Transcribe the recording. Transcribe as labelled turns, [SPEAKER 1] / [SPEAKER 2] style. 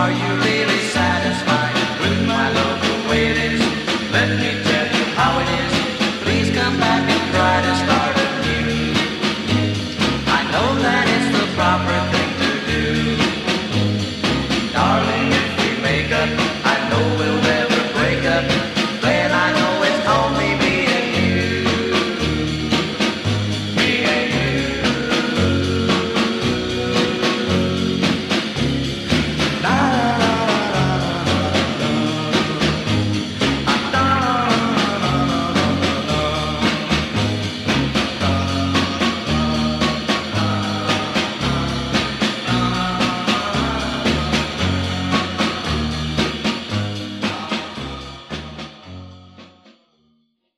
[SPEAKER 1] Are you really satisfied with my love the way it is? Let me.